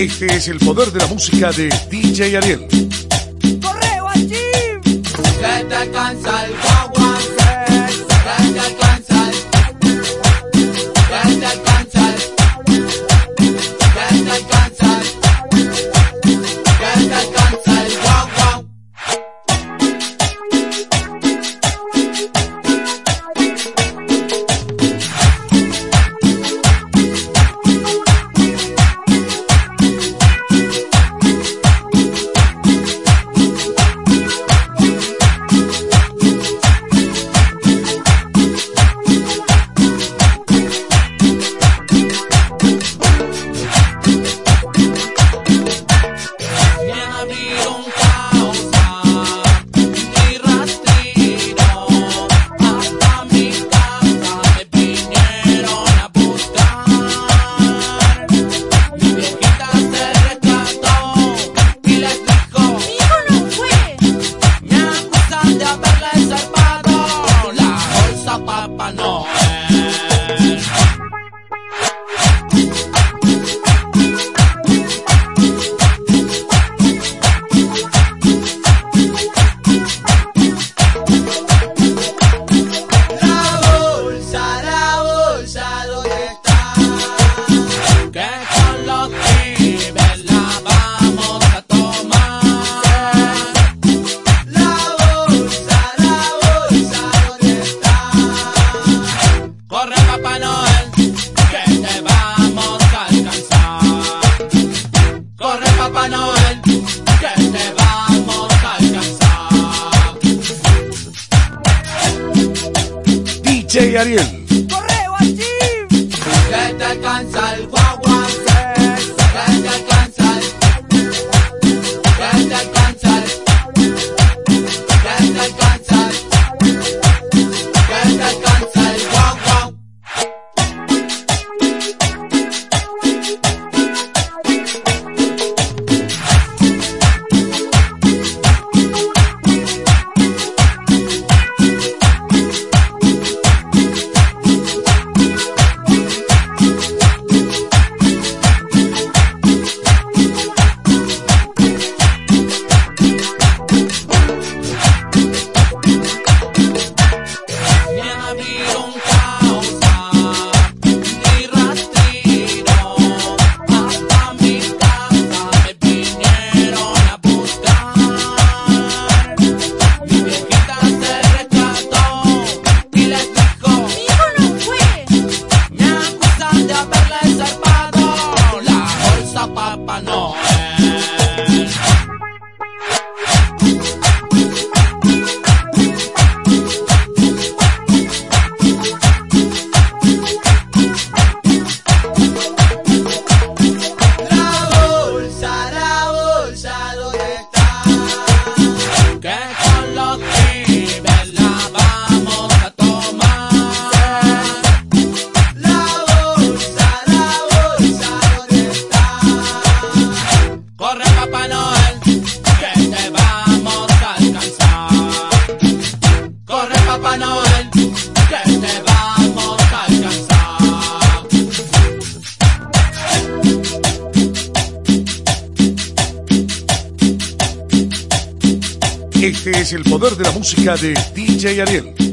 Este es el poder de la música de DJ Ariel. ¡Correo, Jim! Che y Ariel. Correo. Que Este es el poder de la música de DJ Ariel.